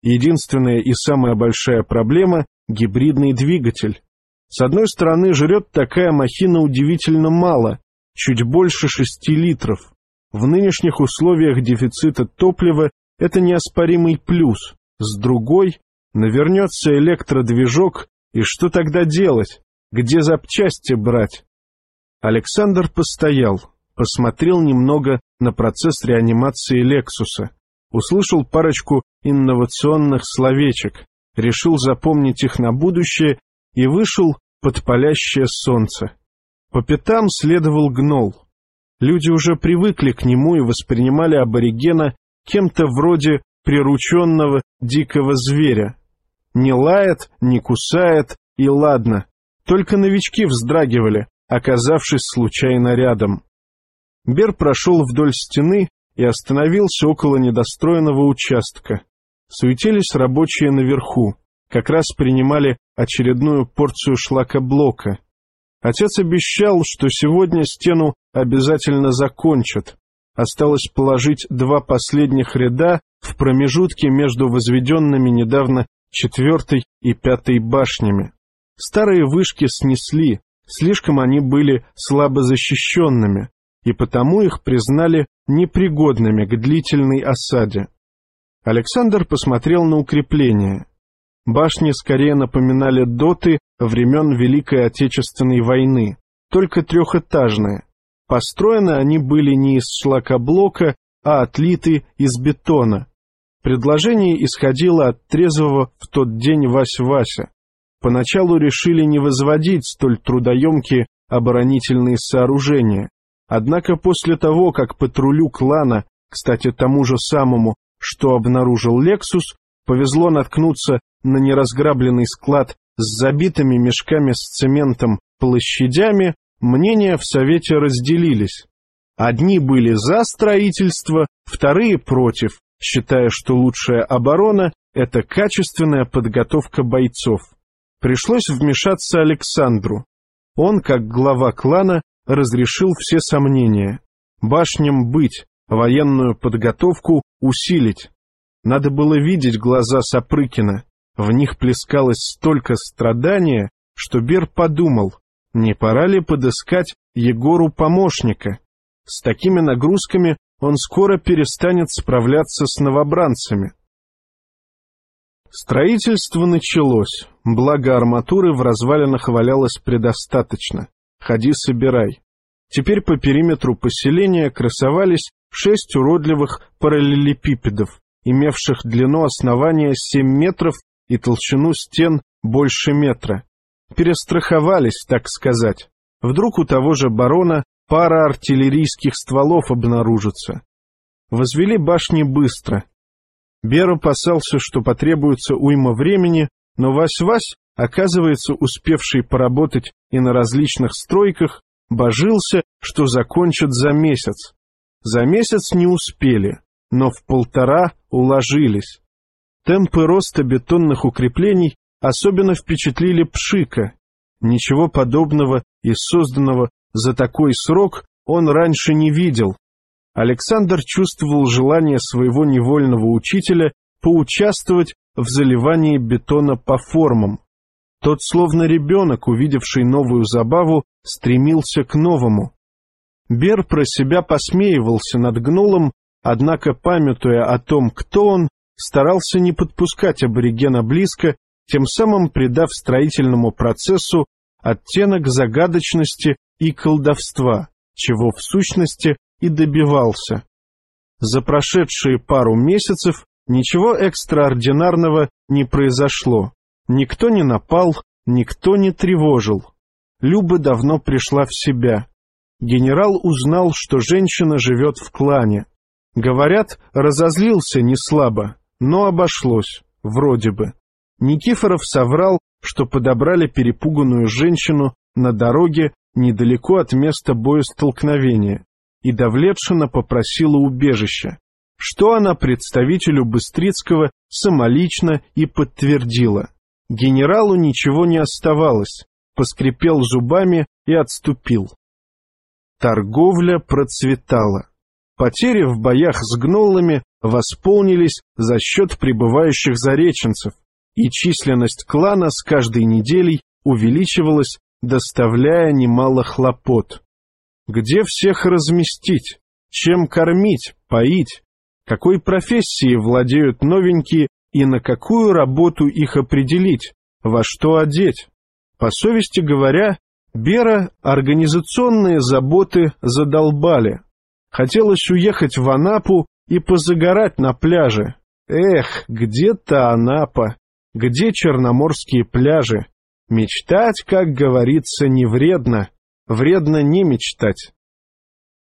Единственная и самая большая проблема — гибридный двигатель. С одной стороны, жрет такая махина удивительно мало, чуть больше шести литров. В нынешних условиях дефицита топлива это неоспоримый плюс. С другой, навернется электродвижок, и что тогда делать? Где запчасти брать? Александр постоял, посмотрел немного на процесс реанимации Лексуса, услышал парочку инновационных словечек, решил запомнить их на будущее и вышел под палящее солнце. По пятам следовал гнол. Люди уже привыкли к нему и воспринимали аборигена кем-то вроде прирученного дикого зверя. Не лает, не кусает, и ладно. Только новички вздрагивали, оказавшись случайно рядом. Бер прошел вдоль стены и остановился около недостроенного участка. Суетились рабочие наверху как раз принимали очередную порцию шлакоблока. Отец обещал, что сегодня стену обязательно закончат. Осталось положить два последних ряда в промежутке между возведенными недавно четвертой и пятой башнями. Старые вышки снесли, слишком они были слабо защищенными, и потому их признали непригодными к длительной осаде. Александр посмотрел на укрепление. Башни скорее напоминали доты времен Великой Отечественной войны, только трехэтажные. Построены они были не из шлакоблока, а отлиты из бетона. Предложение исходило от трезвого в тот день Вась-Вася. Поначалу решили не возводить столь трудоемкие оборонительные сооружения. Однако после того, как патрулю клана, кстати, тому же самому, что обнаружил Лексус, повезло наткнуться на неразграбленный склад с забитыми мешками с цементом площадями, мнения в Совете разделились. Одни были за строительство, вторые против, считая, что лучшая оборона — это качественная подготовка бойцов. Пришлось вмешаться Александру. Он, как глава клана, разрешил все сомнения. Башням быть, военную подготовку усилить. Надо было видеть глаза Сапрыкина. В них плескалось столько страдания, что Бер подумал, не пора ли подыскать Егору помощника. С такими нагрузками он скоро перестанет справляться с новобранцами. Строительство началось, благо арматуры в развалинах валялось предостаточно. Ходи собирай. Теперь по периметру поселения красовались шесть уродливых параллелепипедов, имевших длину основания 7 метров и толщину стен больше метра. Перестраховались, так сказать. Вдруг у того же барона пара артиллерийских стволов обнаружится. Возвели башни быстро. Бер опасался, что потребуется уйма времени, но Вась-Вась, оказывается, успевший поработать и на различных стройках, божился, что закончат за месяц. За месяц не успели, но в полтора уложились. Темпы роста бетонных укреплений особенно впечатлили Пшика. Ничего подобного и созданного за такой срок он раньше не видел. Александр чувствовал желание своего невольного учителя поучаствовать в заливании бетона по формам. Тот, словно ребенок, увидевший новую забаву, стремился к новому. Бер про себя посмеивался над гнулом, однако, памятуя о том, кто он, старался не подпускать аборигена близко, тем самым придав строительному процессу оттенок загадочности и колдовства, чего в сущности и добивался. За прошедшие пару месяцев ничего экстраординарного не произошло. Никто не напал, никто не тревожил. Люба давно пришла в себя. Генерал узнал, что женщина живет в клане. Говорят, разозлился не слабо, но обошлось, вроде бы. Никифоров соврал, что подобрали перепуганную женщину на дороге недалеко от места боестолкновения, и Давлетшина попросила убежища, что она представителю Быстрицкого самолично и подтвердила. Генералу ничего не оставалось, поскрипел зубами и отступил. Торговля процветала. Потери в боях с гнолами восполнились за счет прибывающих зареченцев, и численность клана с каждой неделей увеличивалась, доставляя немало хлопот. Где всех разместить? Чем кормить, поить? Какой профессией владеют новенькие и на какую работу их определить? Во что одеть? По совести говоря, Бера организационные заботы задолбали. Хотелось уехать в Анапу и позагорать на пляже. Эх, где-то Анапа, где черноморские пляжи. Мечтать, как говорится, не вредно, вредно не мечтать.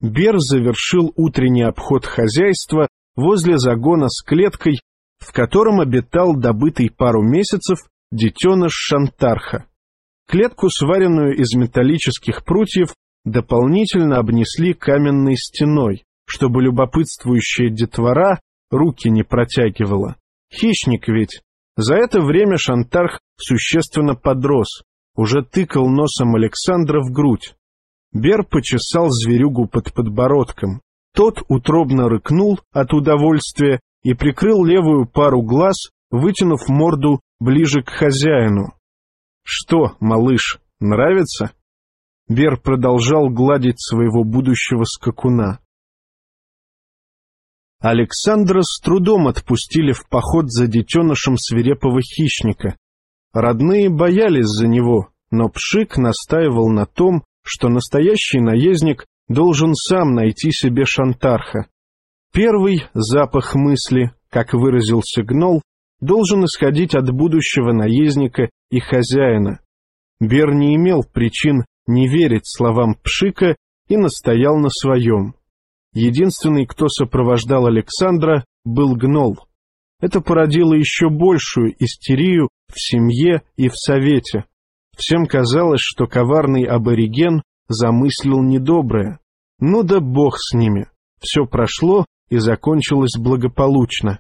Бер завершил утренний обход хозяйства возле загона с клеткой, в котором обитал добытый пару месяцев детеныш Шантарха. Клетку, сваренную из металлических прутьев, дополнительно обнесли каменной стеной, чтобы любопытствующая детвора руки не протягивала. Хищник ведь. За это время Шантарх существенно подрос, уже тыкал носом Александра в грудь. Бер почесал зверюгу под подбородком. Тот утробно рыкнул от удовольствия и прикрыл левую пару глаз, вытянув морду ближе к хозяину. — Что, малыш, нравится? Бер продолжал гладить своего будущего скакуна. Александра с трудом отпустили в поход за детенышем свирепого хищника. Родные боялись за него, но Пшик настаивал на том, что настоящий наездник должен сам найти себе шантарха. Первый запах мысли, как выразился гнол, должен исходить от будущего наездника и хозяина. Бер не имел причин не верить словам Пшика и настоял на своем. Единственный, кто сопровождал Александра, был гнол. Это породило еще большую истерию в семье и в совете. Всем казалось, что коварный абориген замыслил недоброе. Ну да бог с ними. Все прошло и закончилось благополучно.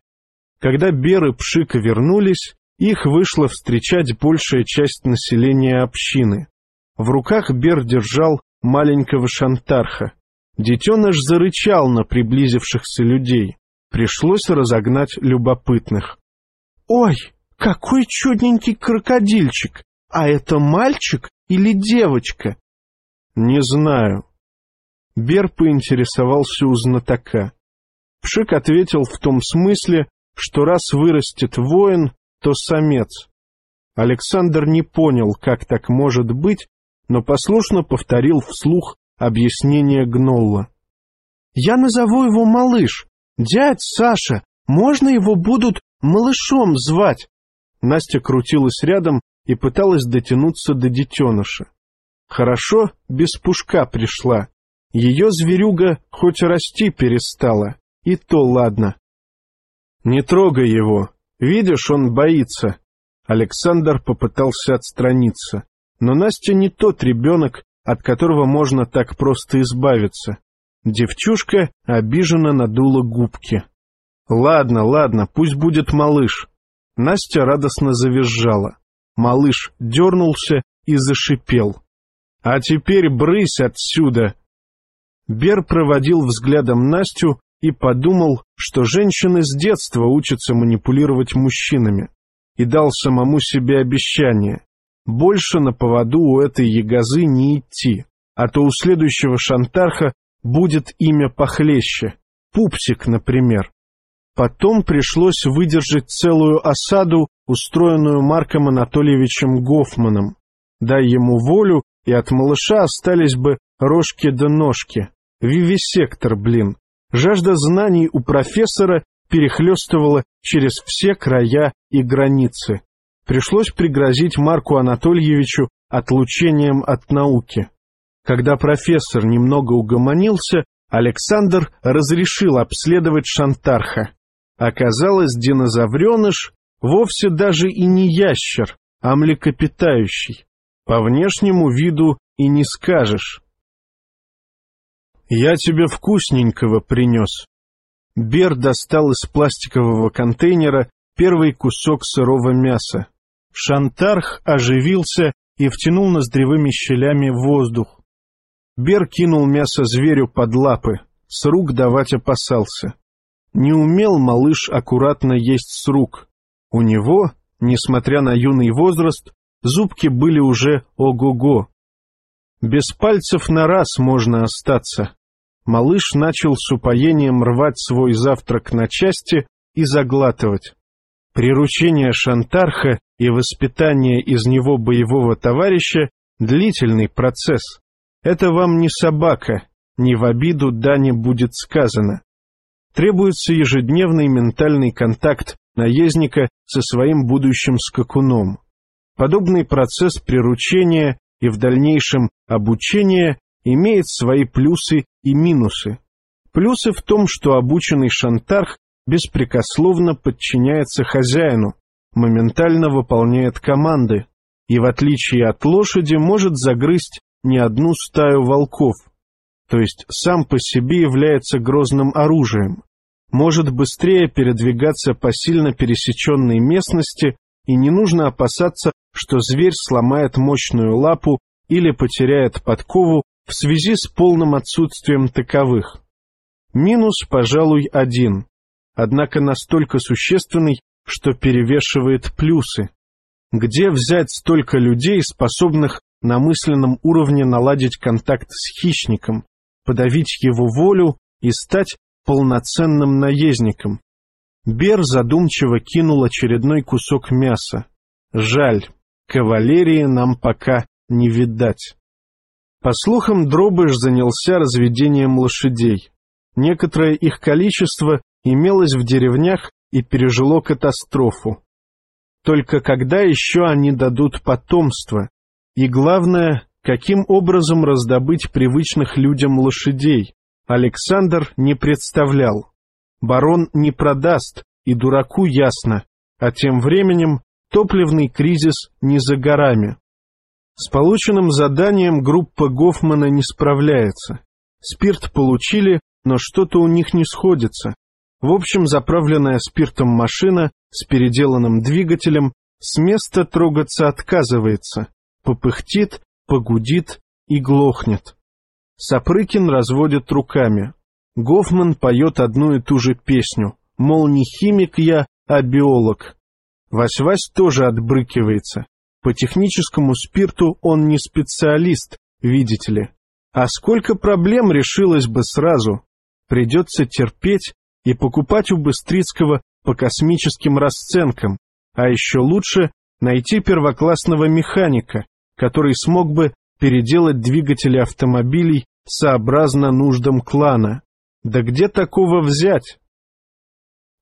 Когда Бер и Пшика вернулись, их вышла встречать большая часть населения общины. В руках Бер держал маленького шантарха. Детеныш зарычал на приблизившихся людей. Пришлось разогнать любопытных. «Ой, какой чудненький крокодильчик! А это мальчик или девочка?» «Не знаю». Бер поинтересовался у знатока. Пшик ответил в том смысле, что раз вырастет воин, то самец. Александр не понял, как так может быть, но послушно повторил вслух объяснение Гнолла. «Я назову его малыш. Дядь Саша, можно его будут малышом звать?» Настя крутилась рядом и пыталась дотянуться до детеныша. Хорошо, без пушка пришла. Ее зверюга хоть расти перестала, и то ладно. Не трогай его, видишь, он боится. Александр попытался отстраниться, но Настя не тот ребенок, от которого можно так просто избавиться. Девчушка обиженно надула губки. «Ладно, ладно, пусть будет малыш». Настя радостно завизжала. Малыш дернулся и зашипел. «А теперь брысь отсюда!» Бер проводил взглядом Настю и подумал, что женщины с детства учатся манипулировать мужчинами, и дал самому себе обещание больше на поводу у этой ягозы не идти, а то у следующего шантарха будет имя похлеще, Пупсик, например. Потом пришлось выдержать целую осаду, устроенную Марком Анатольевичем Гофманом. Дай ему волю, и от малыша остались бы рожки да ножки. Вивисектор, блин. Жажда знаний у профессора перехлестывала через все края и границы. Пришлось пригрозить Марку Анатольевичу отлучением от науки. Когда профессор немного угомонился, Александр разрешил обследовать Шантарха. Оказалось, динозавреныш вовсе даже и не ящер, а млекопитающий. По внешнему виду и не скажешь. «Я тебе вкусненького принес». Бер достал из пластикового контейнера первый кусок сырого мяса. Шантарх оживился и втянул ноздревыми щелями воздух. Бер кинул мясо зверю под лапы, с рук давать опасался. Не умел малыш аккуратно есть с рук. У него, несмотря на юный возраст, зубки были уже ого-го. Без пальцев на раз можно остаться. Малыш начал с упоением рвать свой завтрак на части и заглатывать. Приручение Шантарха и воспитание из него боевого товарища — длительный процесс. Это вам не собака, не в обиду да не будет сказано. Требуется ежедневный ментальный контакт наездника со своим будущим скакуном. Подобный процесс приручения и в дальнейшем обучения имеет свои плюсы и минусы. Плюсы в том, что обученный шантарх беспрекословно подчиняется хозяину, моментально выполняет команды и, в отличие от лошади, может загрызть не одну стаю волков, то есть сам по себе является грозным оружием, может быстрее передвигаться по сильно пересеченной местности и не нужно опасаться, что зверь сломает мощную лапу или потеряет подкову в связи с полным отсутствием таковых. Минус, пожалуй, один однако настолько существенный, что перевешивает плюсы. Где взять столько людей, способных на мысленном уровне наладить контакт с хищником, подавить его волю и стать полноценным наездником? Бер задумчиво кинул очередной кусок мяса. Жаль, кавалерии нам пока не видать. По слухам, Дробыш занялся разведением лошадей. Некоторое их количество имелось в деревнях и пережило катастрофу. Только когда еще они дадут потомство? И главное, каким образом раздобыть привычных людям лошадей? Александр не представлял. Барон не продаст, и дураку ясно, а тем временем топливный кризис не за горами. С полученным заданием группа Гофмана не справляется. Спирт получили, но что-то у них не сходится. В общем, заправленная спиртом машина с переделанным двигателем с места трогаться отказывается, попыхтит, погудит и глохнет. Сапрыкин разводит руками. Гофман поет одну и ту же песню, мол, не химик я, а биолог. Вась-Вась тоже отбрыкивается. По техническому спирту он не специалист, видите ли. А сколько проблем решилось бы сразу. Придется терпеть и покупать у Быстрицкого по космическим расценкам, а еще лучше найти первоклассного механика, который смог бы переделать двигатели автомобилей сообразно нуждам клана. Да где такого взять?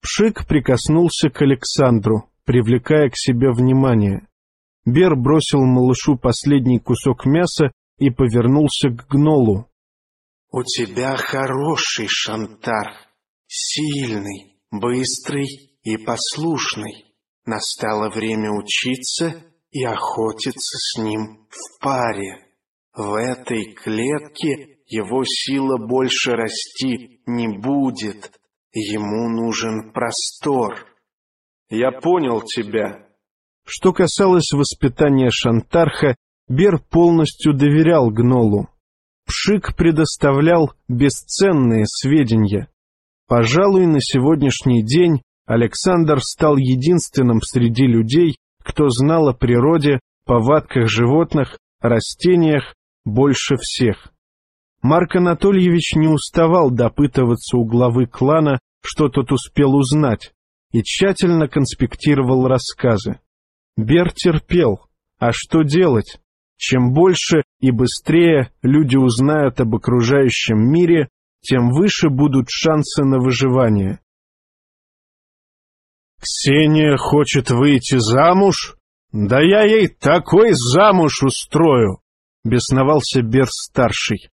Пшик прикоснулся к Александру, привлекая к себе внимание. Бер бросил малышу последний кусок мяса и повернулся к гнолу. — У тебя хороший шантар, сильный, быстрый и послушный. Настало время учиться и охотиться с ним в паре. В этой клетке его сила больше расти не будет. Ему нужен простор. Я понял тебя. Что касалось воспитания Шантарха, Бер полностью доверял Гнолу. Пшик предоставлял бесценные сведения. Пожалуй, на сегодняшний день Александр стал единственным среди людей, кто знал о природе, повадках животных, растениях больше всех. Марк Анатольевич не уставал допытываться у главы клана, что тот успел узнать, и тщательно конспектировал рассказы. Бер терпел, а что делать? Чем больше и быстрее люди узнают об окружающем мире, тем выше будут шансы на выживание. «Ксения хочет выйти замуж? Да я ей такой замуж устрою!» — бесновался Бер-старший.